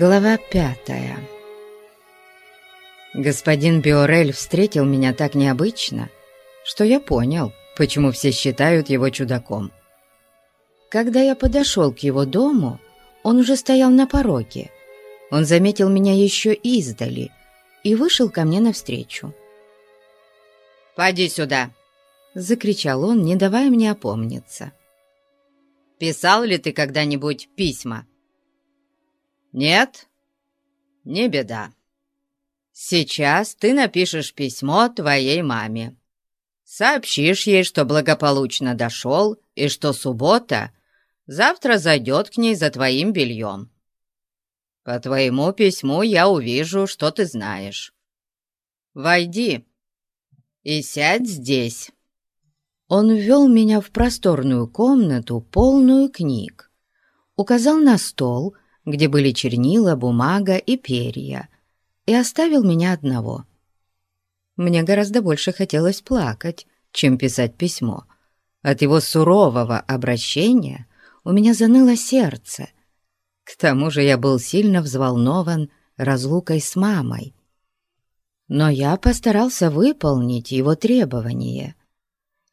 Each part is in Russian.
Глава пятая Господин Биорель встретил меня так необычно, что я понял, почему все считают его чудаком. Когда я подошел к его дому, он уже стоял на пороге. Он заметил меня еще издали и вышел ко мне навстречу. «Поди сюда!» — закричал он, не давая мне опомниться. «Писал ли ты когда-нибудь письма?» «Нет? Не беда. Сейчас ты напишешь письмо твоей маме. Сообщишь ей, что благополучно дошел и что суббота завтра зайдет к ней за твоим бельем. По твоему письму я увижу, что ты знаешь. Войди и сядь здесь». Он ввел меня в просторную комнату, полную книг, указал на стол — где были чернила, бумага и перья, и оставил меня одного. Мне гораздо больше хотелось плакать, чем писать письмо. От его сурового обращения у меня заныло сердце. К тому же я был сильно взволнован разлукой с мамой. Но я постарался выполнить его требование.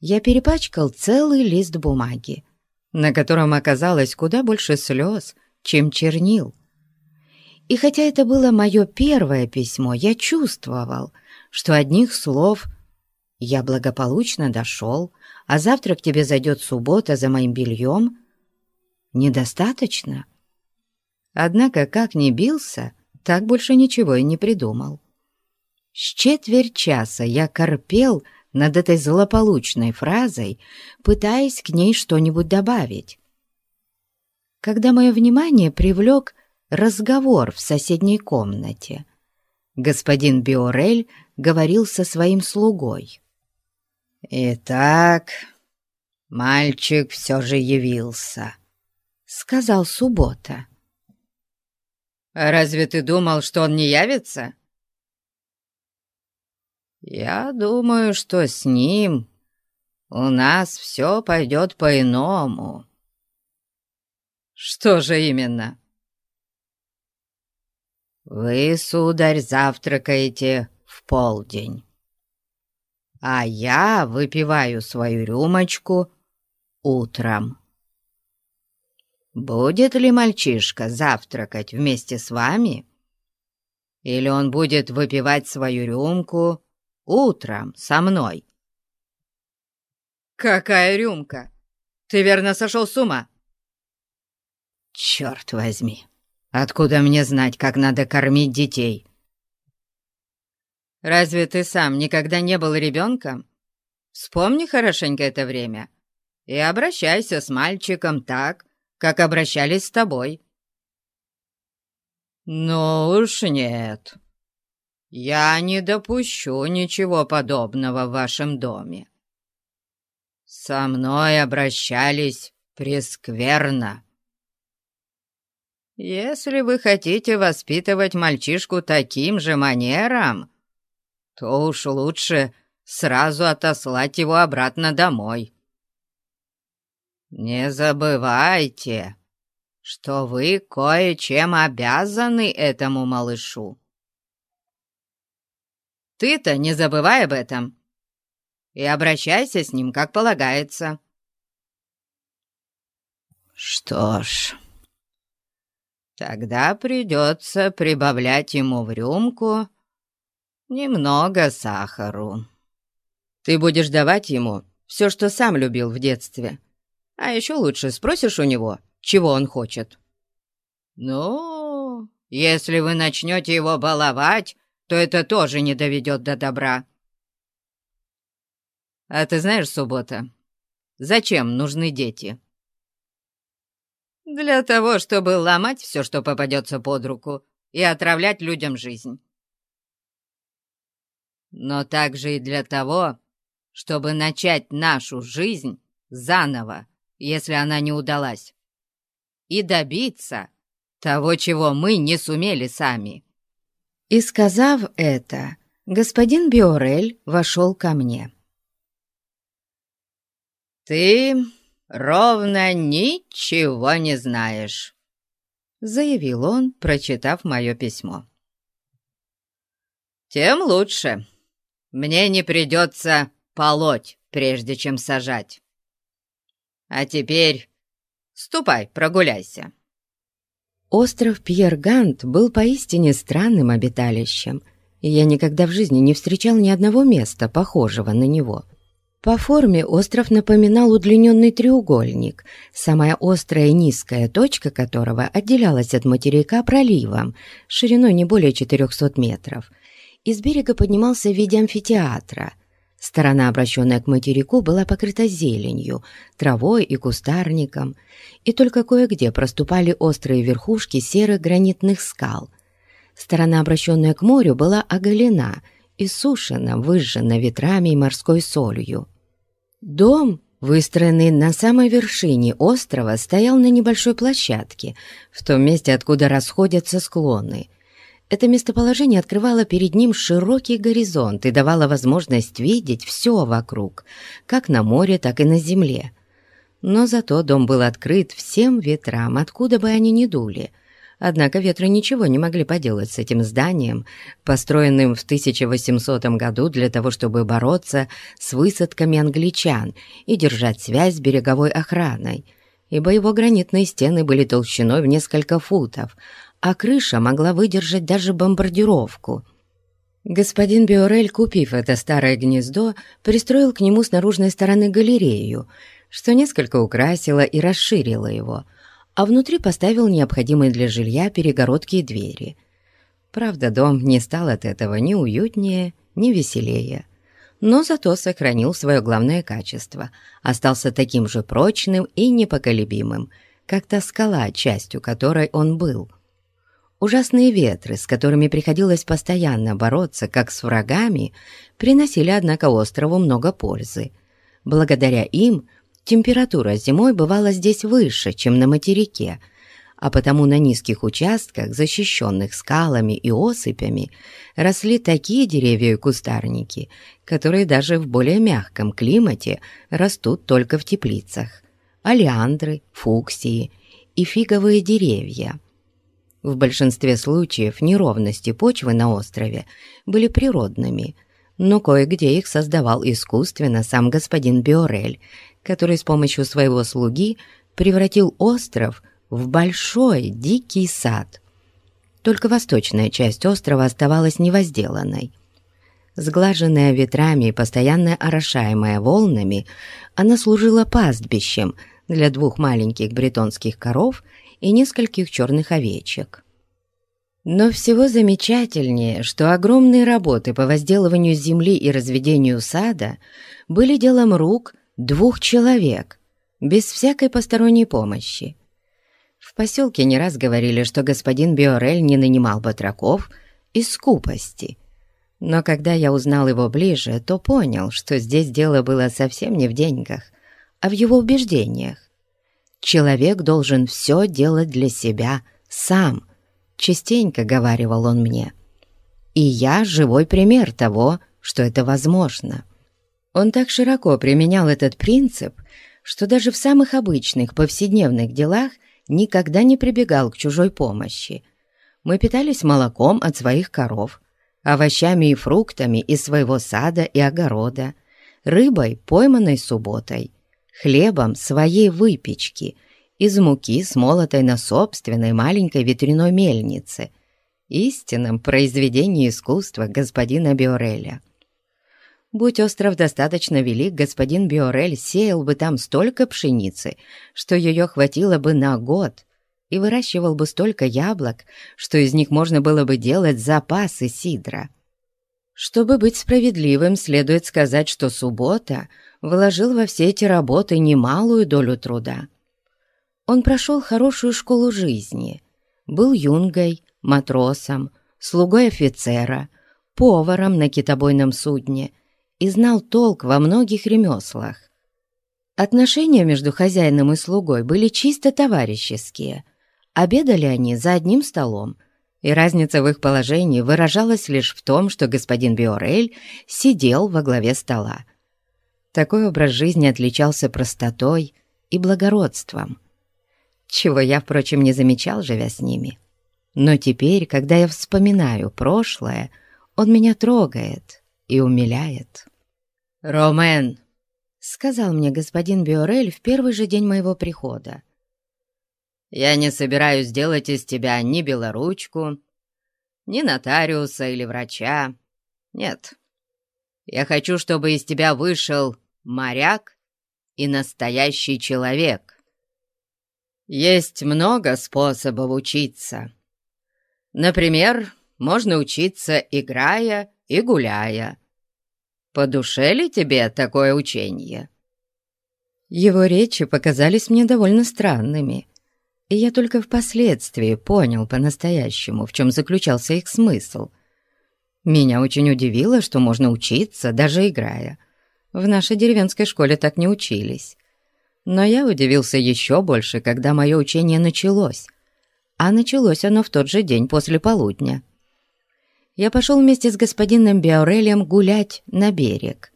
Я перепачкал целый лист бумаги, на котором оказалось куда больше слез, чем чернил. И хотя это было мое первое письмо, я чувствовал, что одних слов «я благополучно дошел», а завтра к тебе зайдет суббота за моим бельем, недостаточно. Однако, как ни бился, так больше ничего и не придумал. С четверть часа я корпел над этой злополучной фразой, пытаясь к ней что-нибудь добавить когда мое внимание привлек разговор в соседней комнате. Господин Биорель говорил со своим слугой. «Итак, мальчик все же явился», — сказал Суббота. «Разве ты думал, что он не явится?» «Я думаю, что с ним у нас все пойдет по-иному», «Что же именно?» «Вы, сударь, завтракаете в полдень, а я выпиваю свою рюмочку утром. Будет ли мальчишка завтракать вместе с вами, или он будет выпивать свою рюмку утром со мной?» «Какая рюмка? Ты верно сошел с ума?» «Черт возьми! Откуда мне знать, как надо кормить детей?» «Разве ты сам никогда не был ребенком? Вспомни хорошенько это время и обращайся с мальчиком так, как обращались с тобой». «Ну уж нет. Я не допущу ничего подобного в вашем доме. Со мной обращались прескверно». Если вы хотите воспитывать мальчишку таким же манером, то уж лучше сразу отослать его обратно домой. Не забывайте, что вы кое-чем обязаны этому малышу. Ты-то не забывай об этом и обращайся с ним, как полагается. Что ж... Тогда придется прибавлять ему в рюмку немного сахару. Ты будешь давать ему все, что сам любил в детстве. А еще лучше спросишь у него, чего он хочет. Ну, если вы начнете его баловать, то это тоже не доведет до добра. А ты знаешь, Суббота, зачем нужны дети?» Для того, чтобы ломать все, что попадется под руку, и отравлять людям жизнь. Но также и для того, чтобы начать нашу жизнь заново, если она не удалась, и добиться того, чего мы не сумели сами. И сказав это, господин Биорель вошел ко мне. «Ты ровно ничего не знаешь», — заявил он, прочитав мое письмо. «Тем лучше. Мне не придется полоть, прежде чем сажать. А теперь ступай, прогуляйся». Остров Пьергант был поистине странным обиталищем, и я никогда в жизни не встречал ни одного места, похожего на него. По форме остров напоминал удлиненный треугольник, самая острая низкая точка которого отделялась от материка проливом, шириной не более 400 метров. Из берега поднимался в виде амфитеатра. Сторона, обращенная к материку, была покрыта зеленью, травой и кустарником, и только кое-где проступали острые верхушки серых гранитных скал. Сторона, обращенная к морю, была оголена, иссушена, выжжена ветрами и морской солью. Дом, выстроенный на самой вершине острова, стоял на небольшой площадке, в том месте, откуда расходятся склоны. Это местоположение открывало перед ним широкий горизонт и давало возможность видеть все вокруг, как на море, так и на земле. Но зато дом был открыт всем ветрам, откуда бы они ни дули — Однако ветры ничего не могли поделать с этим зданием, построенным в 1800 году для того, чтобы бороться с высадками англичан и держать связь с береговой охраной, ибо его гранитные стены были толщиной в несколько футов, а крыша могла выдержать даже бомбардировку. Господин Биорель, купив это старое гнездо, пристроил к нему с наружной стороны галерею, что несколько украсило и расширило его – а внутри поставил необходимые для жилья перегородки и двери. Правда, дом не стал от этого ни уютнее, ни веселее, но зато сохранил свое главное качество, остался таким же прочным и непоколебимым, как та скала, частью которой он был. Ужасные ветры, с которыми приходилось постоянно бороться, как с врагами, приносили, однако, острову много пользы. Благодаря им Температура зимой бывала здесь выше, чем на материке, а потому на низких участках, защищенных скалами и осыпями, росли такие деревья и кустарники, которые даже в более мягком климате растут только в теплицах. Алиандры, фуксии и фиговые деревья. В большинстве случаев неровности почвы на острове были природными, но кое-где их создавал искусственно сам господин Биорель, который с помощью своего слуги превратил остров в большой дикий сад. Только восточная часть острова оставалась невозделанной. Сглаженная ветрами и постоянно орошаемая волнами, она служила пастбищем для двух маленьких бретонских коров и нескольких черных овечек. Но всего замечательнее, что огромные работы по возделыванию земли и разведению сада были делом рук двух человек, без всякой посторонней помощи. В поселке не раз говорили, что господин Биорель не нанимал батраков из скупости. Но когда я узнал его ближе, то понял, что здесь дело было совсем не в деньгах, а в его убеждениях. Человек должен все делать для себя сам, частенько говаривал он мне. И я живой пример того, что это возможно. Он так широко применял этот принцип, что даже в самых обычных повседневных делах никогда не прибегал к чужой помощи. Мы питались молоком от своих коров, овощами и фруктами из своего сада и огорода, рыбой, пойманной субботой, хлебом своей выпечки, из муки, смолотой на собственной маленькой ветряной мельнице, истинном произведении искусства господина Биореля. Будь остров достаточно велик, господин Биорель сеял бы там столько пшеницы, что ее хватило бы на год, и выращивал бы столько яблок, что из них можно было бы делать запасы сидра. Чтобы быть справедливым, следует сказать, что суббота вложил во все эти работы немалую долю труда. Он прошел хорошую школу жизни, был юнгой, матросом, слугой офицера, поваром на китобойном судне — и знал толк во многих ремеслах. Отношения между хозяином и слугой были чисто товарищеские. Обедали они за одним столом, и разница в их положении выражалась лишь в том, что господин Биорель сидел во главе стола. Такой образ жизни отличался простотой и благородством. чего я, впрочем, не замечал, живя с ними. Но теперь, когда я вспоминаю прошлое, он меня трогает и умиляет. «Ромен!» — сказал мне господин Биорель в первый же день моего прихода. «Я не собираюсь делать из тебя ни белоручку, ни нотариуса или врача. Нет. Я хочу, чтобы из тебя вышел моряк и настоящий человек. Есть много способов учиться. Например, можно учиться, играя и гуляя. По душе ли тебе такое учение?» Его речи показались мне довольно странными, и я только впоследствии понял по-настоящему, в чем заключался их смысл. Меня очень удивило, что можно учиться, даже играя. В нашей деревенской школе так не учились. Но я удивился еще больше, когда мое учение началось. А началось оно в тот же день после полудня. Я пошел вместе с господином Биорелем гулять на берег.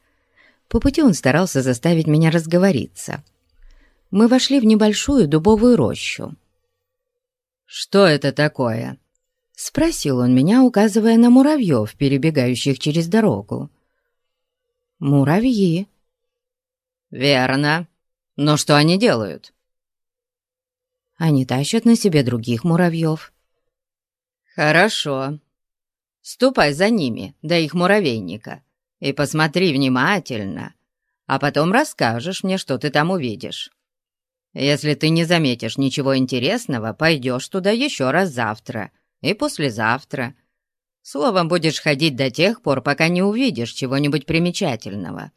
По пути он старался заставить меня разговориться. Мы вошли в небольшую дубовую рощу. «Что это такое?» — спросил он меня, указывая на муравьев, перебегающих через дорогу. «Муравьи». «Верно. Но что они делают?» «Они тащат на себе других муравьев». «Хорошо. Ступай за ними до их муравейника и посмотри внимательно, а потом расскажешь мне, что ты там увидишь». Если ты не заметишь ничего интересного, пойдешь туда еще раз завтра и послезавтра. Словом, будешь ходить до тех пор, пока не увидишь чего-нибудь примечательного».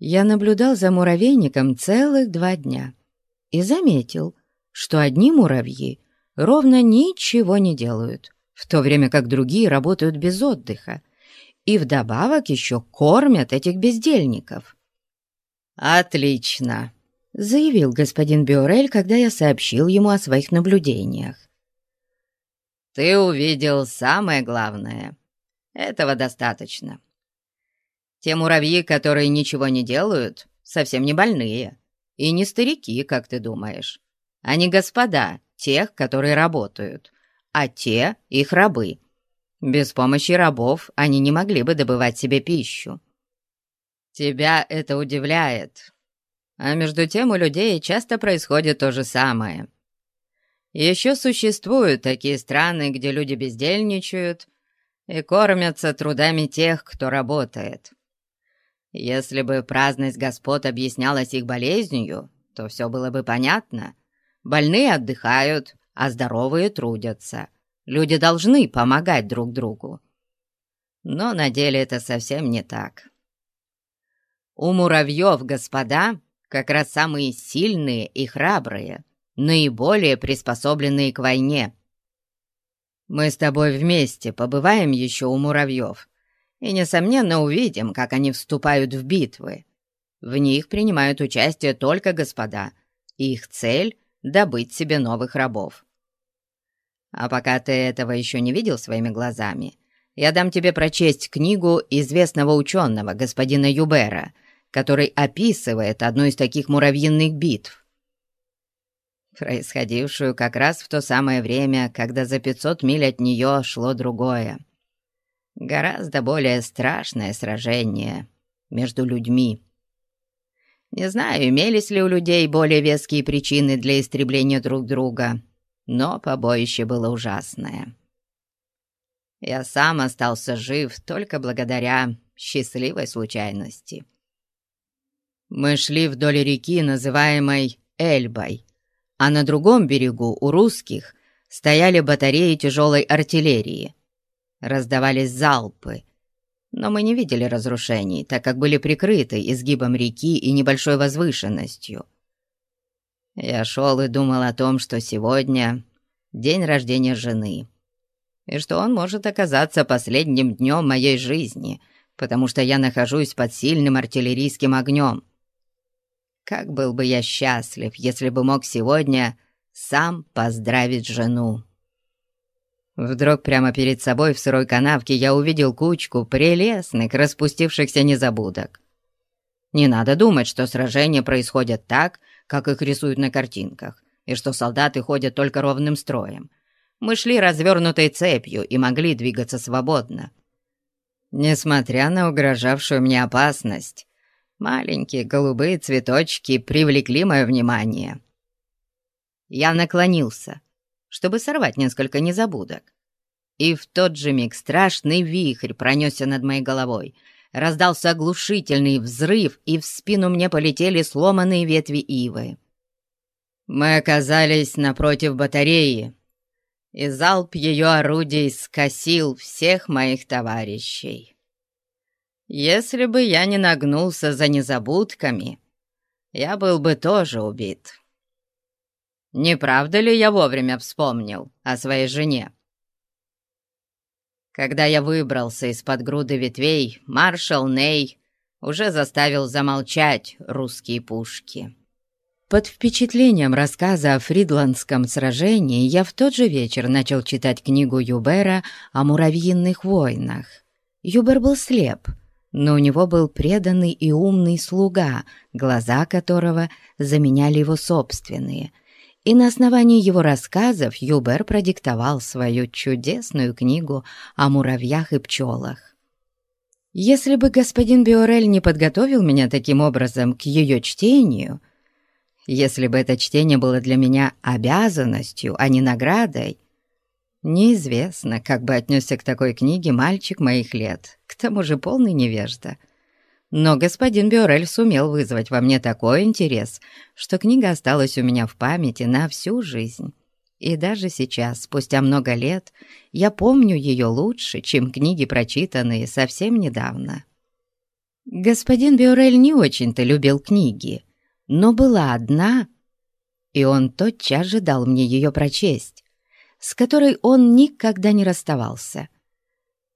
Я наблюдал за муравейником целых два дня и заметил, что одни муравьи ровно ничего не делают, в то время как другие работают без отдыха, и вдобавок еще кормят этих бездельников. «Отлично!» заявил господин Биорель, когда я сообщил ему о своих наблюдениях. «Ты увидел самое главное. Этого достаточно. Те муравьи, которые ничего не делают, совсем не больные. И не старики, как ты думаешь. Они господа, тех, которые работают, а те — их рабы. Без помощи рабов они не могли бы добывать себе пищу. Тебя это удивляет, а между тем у людей часто происходит то же самое. Еще существуют такие страны, где люди бездельничают и кормятся трудами тех, кто работает. Если бы праздность господ объяснялась их болезнью, то все было бы понятно. Больные отдыхают, а здоровые трудятся. Люди должны помогать друг другу. Но на деле это совсем не так. У муравьев, господа, как раз самые сильные и храбрые, наиболее приспособленные к войне. Мы с тобой вместе побываем еще у муравьев и, несомненно, увидим, как они вступают в битвы. В них принимают участие только господа, их цель — добыть себе новых рабов. А пока ты этого еще не видел своими глазами, я дам тебе прочесть книгу известного ученого, господина Юбера — который описывает одну из таких муравьиных битв, происходившую как раз в то самое время, когда за 500 миль от нее шло другое, гораздо более страшное сражение между людьми. Не знаю, имелись ли у людей более веские причины для истребления друг друга, но побоище было ужасное. Я сам остался жив только благодаря счастливой случайности. Мы шли вдоль реки, называемой Эльбой, а на другом берегу у русских стояли батареи тяжелой артиллерии. Раздавались залпы, но мы не видели разрушений, так как были прикрыты изгибом реки и небольшой возвышенностью. Я шел и думал о том, что сегодня день рождения жены, и что он может оказаться последним днем моей жизни, потому что я нахожусь под сильным артиллерийским огнем. Как был бы я счастлив, если бы мог сегодня сам поздравить жену. Вдруг прямо перед собой в сырой канавке я увидел кучку прелестных распустившихся незабудок. Не надо думать, что сражения происходят так, как их рисуют на картинках. и что солдаты ходят только ровным строем. Мы шли развернутой цепью и могли двигаться свободно. Несмотря на угрожавшую мне опасность, маленькие голубые цветочки привлекли мое внимание. Я наклонился, чтобы сорвать несколько незабудок. И в тот же миг страшный вихрь пронесся над моей головой. Раздался оглушительный взрыв, и в спину мне полетели сломанные ветви ивы. Мы оказались напротив батареи, и залп ее орудий скосил всех моих товарищей. Если бы я не нагнулся за незабудками, я был бы тоже убит. Не правда ли я вовремя вспомнил о своей жене? Когда я выбрался из-под груды ветвей, маршал Ней уже заставил замолчать русские пушки. Под впечатлением рассказа о Фридландском сражении я в тот же вечер начал читать книгу Юбера о муравьиных войнах. Юбер был слеп, но у него был преданный и умный слуга, глаза которого заменяли его собственные — и на основании его рассказов Юбер продиктовал свою чудесную книгу о муравьях и пчелах. Если бы господин Биорель не подготовил меня таким образом к ее чтению, если бы это чтение было для меня обязанностью, а не наградой, неизвестно, как бы отнесся к такой книге мальчик моих лет, к тому же полный невежда — но господин Биорель сумел вызвать во мне такой интерес, что книга осталась у меня в памяти на всю жизнь. И даже сейчас, спустя много лет, я помню ее лучше, чем книги, прочитанные совсем недавно. Господин Биорель не очень-то любил книги, но была одна, и он тотчас же дал мне ее прочесть, с которой он никогда не расставался.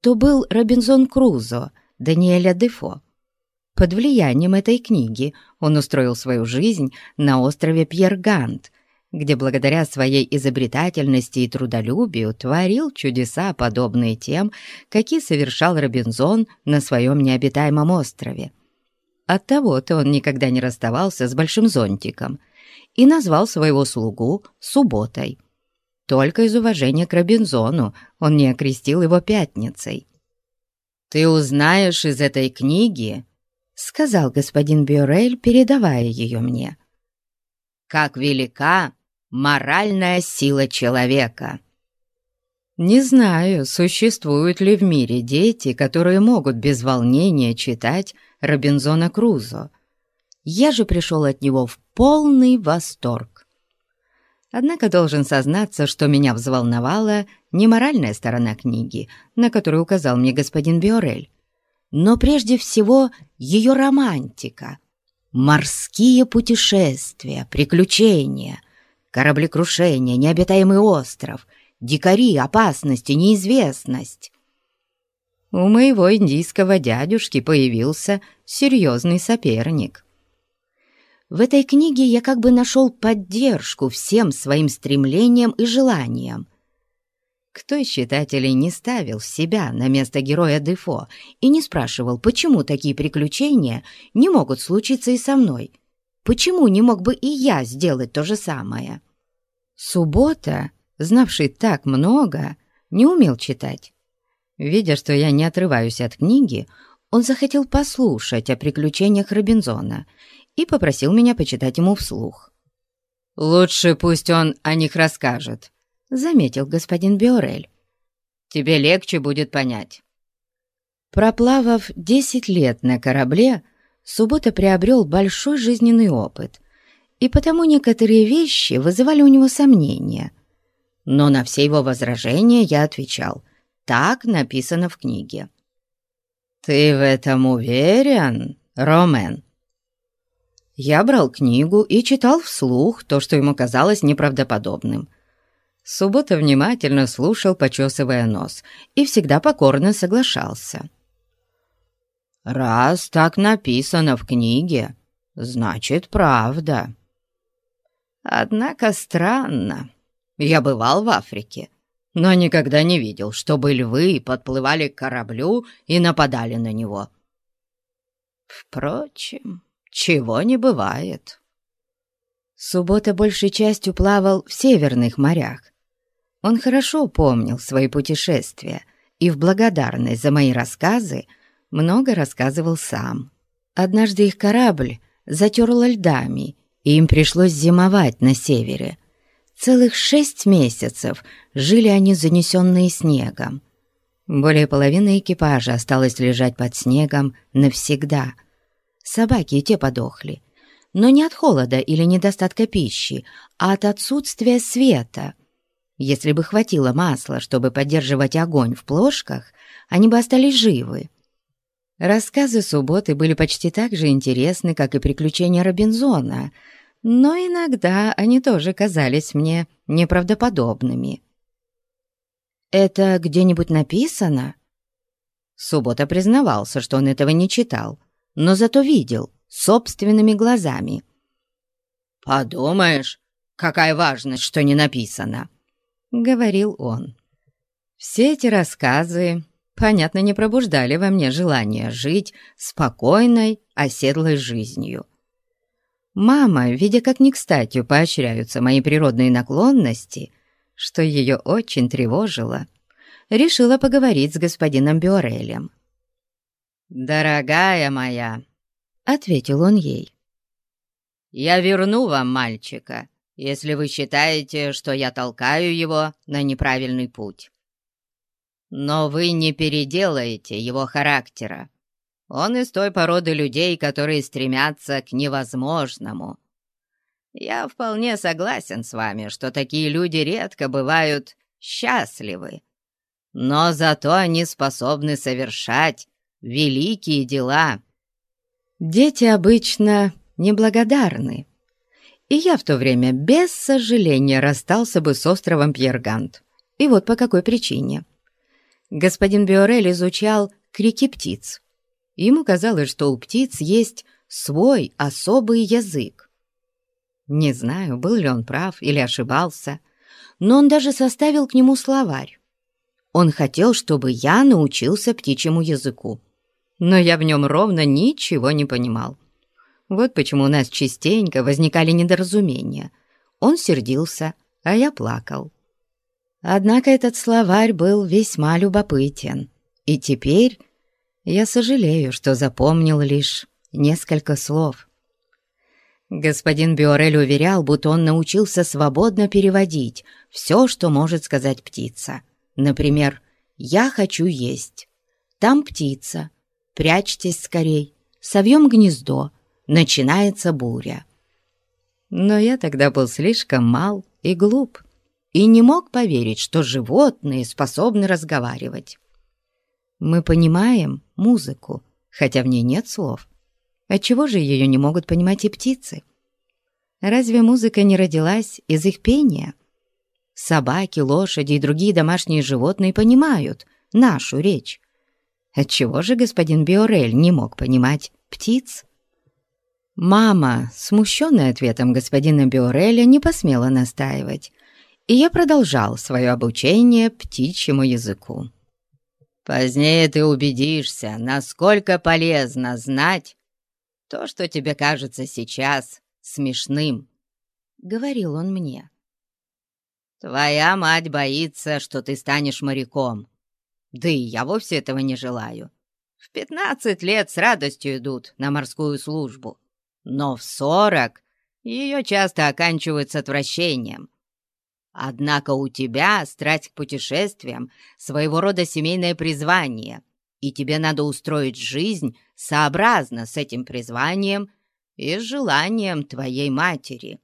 То был Робинзон Крузо Даниэля Дефо. Под влиянием этой книги он устроил свою жизнь на острове Пьергант, где благодаря своей изобретательности и трудолюбию творил чудеса, подобные тем, какие совершал Робинзон на своем необитаемом острове. Оттого-то он никогда не расставался с большим зонтиком и назвал своего слугу Субботой. Только из уважения к Робинзону он не окрестил его Пятницей. «Ты узнаешь из этой книги», сказал господин Бюрель, передавая ее мне. «Как велика моральная сила человека!» Не знаю, существуют ли в мире дети, которые могут без волнения читать Робинзона Крузо. Я же пришел от него в полный восторг. Однако должен сознаться, что меня взволновала не моральная сторона книги, на которую указал мне господин Биорель, но прежде всего ее романтика. Морские путешествия, приключения, кораблекрушение, необитаемый остров, дикари, опасности, неизвестность. У моего индийского дядюшки появился серьезный соперник. В этой книге я как бы нашел поддержку всем своим стремлениям и желаниям, кто из читателей не ставил себя на место героя Дефо и не спрашивал, почему такие приключения не могут случиться и со мной? Почему не мог бы и я сделать то же самое? Суббота, знавший так много, не умел читать. Видя, что я не отрываюсь от книги, он захотел послушать о приключениях Робинзона и попросил меня почитать ему вслух. «Лучше пусть он о них расскажет», — заметил господин Биорель. «Тебе легче будет понять». Проплавав десять лет на корабле, Суббота приобрел большой жизненный опыт, и потому некоторые вещи вызывали у него сомнения. Но на все его возражения я отвечал, так написано в книге. «Ты в этом уверен, Ромен?» Я брал книгу и читал вслух то, что ему казалось неправдоподобным — Суббота внимательно слушал, почесывая нос, и всегда покорно соглашался. «Раз так написано в книге, значит, правда. Однако странно. Я бывал в Африке, но никогда не видел, чтобы львы подплывали к кораблю и нападали на него. Впрочем, чего не бывает». Суббота большей частью плавал в северных морях. Он хорошо помнил свои путешествия и в благодарность за мои рассказы много рассказывал сам. Однажды их корабль затерло льдами, и им пришлось зимовать на севере. Целых шесть месяцев жили они занесенные снегом. Более половины экипажа осталось лежать под снегом навсегда. Собаки и те подохли, но не от холода или недостатка пищи, а от отсутствия света. Если бы хватило масла, чтобы поддерживать огонь в плошках, они бы остались живы. Рассказы субботы были почти так же интересны, как и приключения Робинзона, но иногда они тоже казались мне неправдоподобными. «Это где-нибудь написано?» Суббота признавался, что он этого не читал, но зато видел собственными глазами. «Подумаешь, какая важность, что не написано!» — говорил он. Все эти рассказы понятно, не пробуждали во мне желание жить спокойной, оседлой жизнью. Мама, видя, как не кстати поощряются мои природные наклонности, что ее очень тревожило, решила поговорить с господином Биорелем. «Дорогая моя», — ответил он ей, — «я верну вам мальчика, если вы считаете, что я толкаю его на неправильный путь. Но вы не переделаете его характера. Он из той породы людей, которые стремятся к невозможному. Я вполне согласен с вами, что такие люди редко бывают счастливы. Но зато они способны совершать великие дела. Дети обычно неблагодарны. И я в то время без сожаления расстался бы с островом Пьергант. И вот по какой причине господин Биорель изучал крики птиц. Ему казалось, что у птиц есть свой особый язык. Не знаю, был ли он прав или ошибался, но он даже составил к нему словарь. Он хотел, чтобы я научился птичьему языку, но я в нем ровно ничего не понимал. Вот почему у нас частенько возникали недоразумения. Он сердился, а я плакал. Однако этот словарь был весьма любопытен, и теперь я сожалею, что запомнил лишь несколько слов. Господин Биорель уверял, будто он научился свободно переводить все, что может сказать птица. Например, «Я хочу есть», «Там птица», «Прячьтесь скорей», «Совьем гнездо», «Начинается буря». Но я тогда был слишком мал и глуп, и не мог поверить, что животные способны разговаривать. Мы понимаем музыку, хотя в ней нет слов. Отчего же ее не могут понимать и птицы? Разве музыка не родилась из их пения? Собаки, лошади и другие домашние животные понимают нашу речь. Отчего же господин Биорель не мог понимать птиц? Мама, смущенная ответом господина Биореля, не посмела настаивать, и я продолжал свое обучение птичьему языку. «Позднее ты убедишься, насколько полезно знать то, что тебе кажется сейчас смешным», — говорил он мне. «Твоя мать боится, что ты станешь моряком. Да и я вовсе этого не желаю. В пятнадцать лет с радостью идут на морскую службу, но в сорок ее часто оканчивают с отвращением» Однако у тебя страсть к путешествиям — своего рода семейное призвание, и тебе надо устроить жизнь сообразно с этим призванием и желанием твоей матери.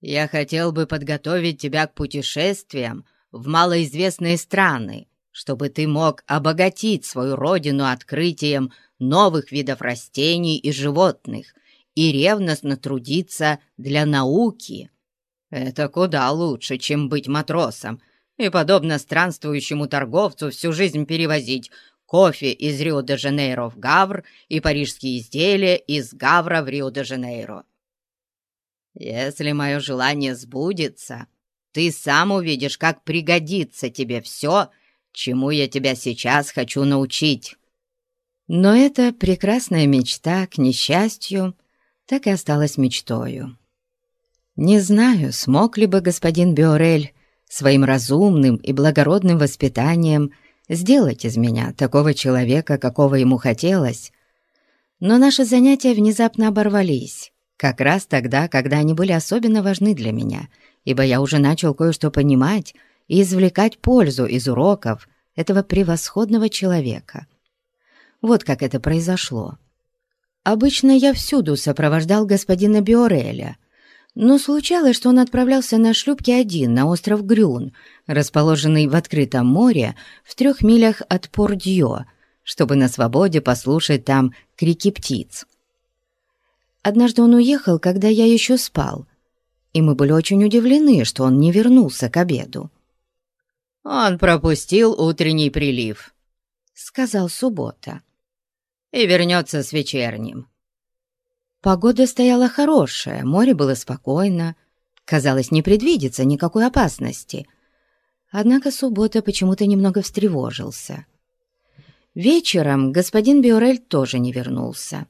Я хотел бы подготовить тебя к путешествиям в малоизвестные страны, чтобы ты мог обогатить свою родину открытием новых видов растений и животных и ревностно трудиться для науки». Это куда лучше, чем быть матросом и, подобно странствующему торговцу, всю жизнь перевозить кофе из Рио-де-Жанейро в Гавр и парижские изделия из Гавра в Рио-де-Жанейро. Если мое желание сбудется, ты сам увидишь, как пригодится тебе все, чему я тебя сейчас хочу научить. Но эта прекрасная мечта, к несчастью, так и осталась мечтою. Не знаю, смог ли бы господин Биорель своим разумным и благородным воспитанием сделать из меня такого человека, какого ему хотелось, но наши занятия внезапно оборвались, как раз тогда, когда они были особенно важны для меня, ибо я уже начал кое-что понимать и извлекать пользу из уроков этого превосходного человека. Вот как это произошло. Обычно я всюду сопровождал господина Биореля, но случалось, что он отправлялся на шлюпке один на остров Грюн, расположенный в открытом море в трех милях от Пордьё, чтобы на свободе послушать там крики птиц. Однажды он уехал, когда я еще спал, и мы были очень удивлены, что он не вернулся к обеду. «Он пропустил утренний прилив», — сказал Суббота. «И вернется с вечерним». Погода стояла хорошая, море было спокойно, казалось, не предвидится никакой опасности. Однако Суббота почему-то немного встревожился. Вечером господин Биорель тоже не вернулся.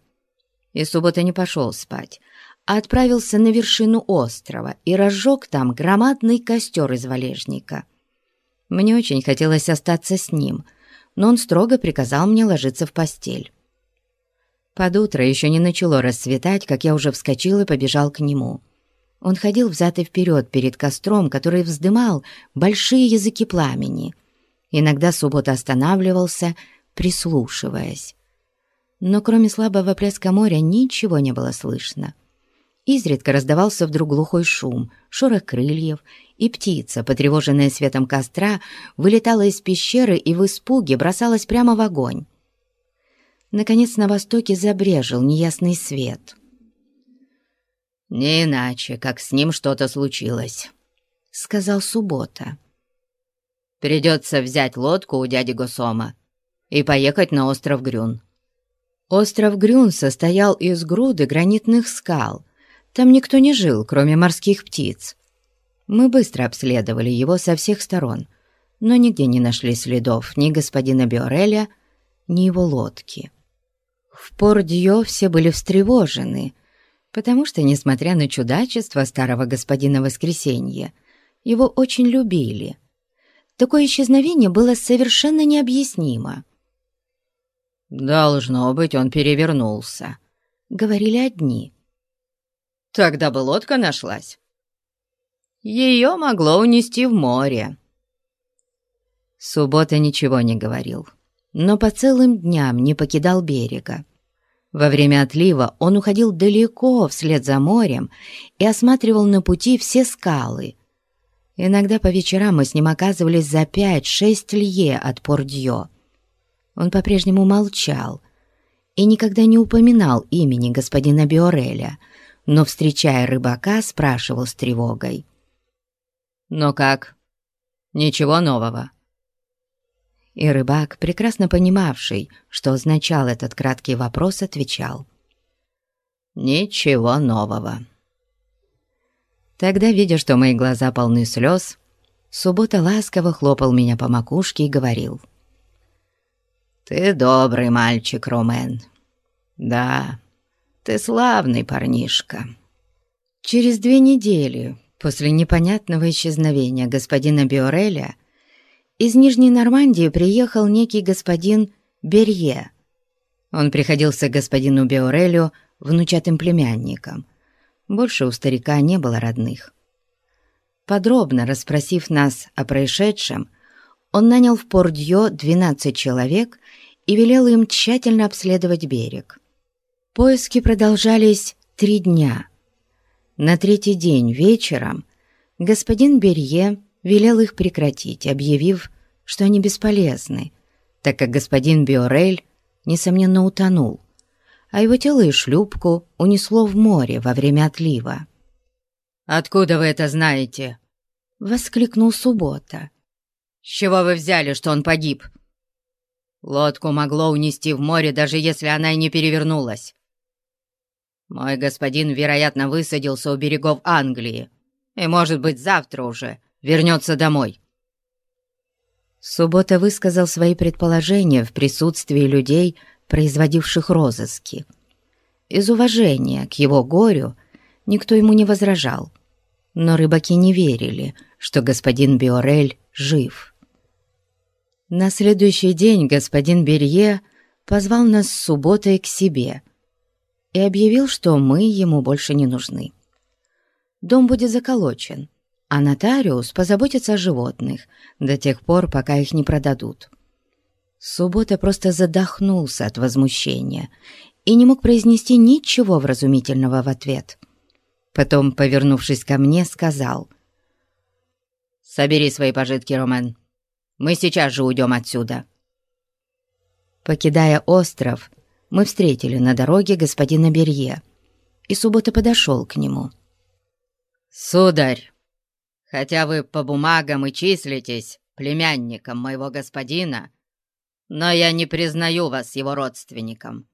И Суббота не пошел спать, а отправился на вершину острова и разжег там громадный костер из валежника. Мне очень хотелось остаться с ним, но он строго приказал мне ложиться в постель. Под утро еще не начало расцветать, как я уже вскочил и побежал к нему. Он ходил взад и вперед перед костром, который вздымал большие языки пламени. Иногда суббота останавливался прислушиваясь. Но кроме слабого плеска моря ничего не было слышно. Изредка раздавался вдруг глухой шум, шорох крыльев, и птица, потревоженная светом костра, вылетала из пещеры и в испуге бросалась прямо в огонь. Наконец на востоке забрежил неясный свет. «Не иначе, как с ним что-то случилось», — сказал Суббота. «Придется взять лодку у дяди Гусома и поехать на остров Грюн. Остров Грюн состоял из груды гранитных скал. Там никто не жил, кроме морских птиц. Мы быстро обследовали его со всех сторон, но нигде не нашли следов ни господина Биореля, ни его лодки. В Пордьё все были встревожены, потому что, несмотря на чудачество старого господина Воскресенья, его очень любили. Такое исчезновение было совершенно необъяснимо. «Должно быть, он перевернулся», — говорили одни. «Тогда бы лодка нашлась. Ее могло унести в море». Суббота ничего не говорил, но по целым дням не покидал берега. Во время отлива он уходил далеко вслед за морем и осматривал на пути все скалы. Иногда по вечерам мы с ним оказывались за пять-шесть лье от Пордьё. Он по-прежнему молчал и никогда не упоминал имени господина Биореля, но, встречая рыбака, спрашивал с тревогой. «Ну как? Ничего нового?» И рыбак, прекрасно понимавший, что означал этот краткий вопрос, отвечал. «Ничего нового». Тогда, видя, что мои глаза полны слез, Суббота ласково хлопал меня по макушке и говорил — «Ты добрый мальчик, Ромен. Да, ты славный парнишка». Через две недели после непонятного исчезновения господина Биореля из Нижней Нормандии приехал некий господин Берье. Он приходился господину Биорелю внучатым племянником. Больше у старика не было родных. Подробно расспросив нас о происшедшем, он нанял в Пордьё 12 человек и велел им тщательно обследовать берег. Поиски продолжались три дня. На третий день вечером господин Берье велел их прекратить, объявив, что они бесполезны, так как господин Биорель, несомненно, утонул, а его тело и шлюпку унесло в море во время отлива. «Откуда вы это знаете?» — воскликнул Суббота. «С чего вы взяли, что он погиб?» «Лодку могло унести в море, даже если она и не перевернулась. Мой господин, вероятно, высадился у берегов Англии и, может быть, завтра уже вернется домой». Суббота высказал свои предположения в присутствии людей, производивших розыски. Из уважения к его горю никто ему не возражал, но рыбаки не верили, что господин Биорель жив. На следующий день господин Берье позвал нас с субботой к себе и объявил, что мы ему больше не нужны. Дом будет заколочен, а нотариус позаботится о животных до тех пор, пока их не продадут. Суббота просто задохнулся от возмущения и не мог произнести ничего вразумительного в ответ. Потом, повернувшись ко мне, сказал «Собери свои пожитки, Ромен. Мы сейчас же уйдем отсюда». Покидая остров, мы встретили на дороге господина Берье, и Суббота подошел к нему. «Сударь, хотя вы по бумагам и числитесь племянником моего господина, но я не признаю вас его родственником.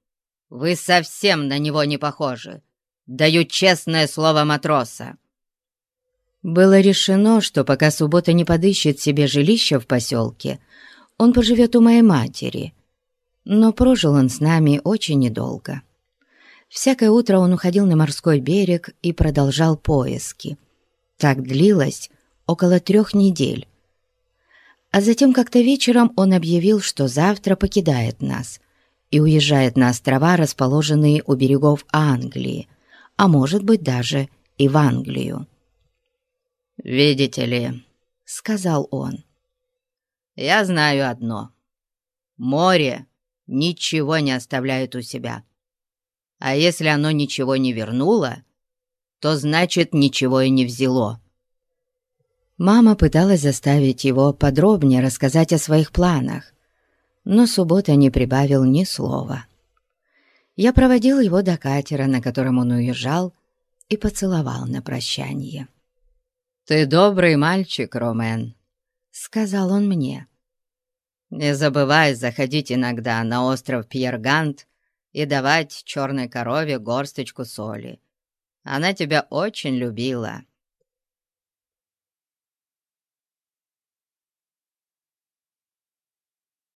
Вы совсем на него не похожи. Даю честное слово матроса». Было решено, что пока Суббота не подыщет себе жилище в поселке, он поживет у моей матери. Но прожил он с нами очень недолго. Всякое утро он уходил на морской берег и продолжал поиски. Так длилось около трех недель. А затем как-то вечером он объявил, что завтра покидает нас и уезжает на острова, расположенные у берегов Англии, а может быть даже и в Англию. «Видите ли», — сказал он, — «я знаю одно. Море ничего не оставляет у себя. А если оно ничего не вернуло, то значит ничего и не взяло». Мама пыталась заставить его подробнее рассказать о своих планах, но суббота не прибавил ни слова. Я проводил его до катера, на котором он уезжал, и поцеловал на прощание. «Ты добрый мальчик, Ромен», — сказал он мне. «Не забывай заходить иногда на остров Пьергант и давать черной корове горсточку соли. Она тебя очень любила».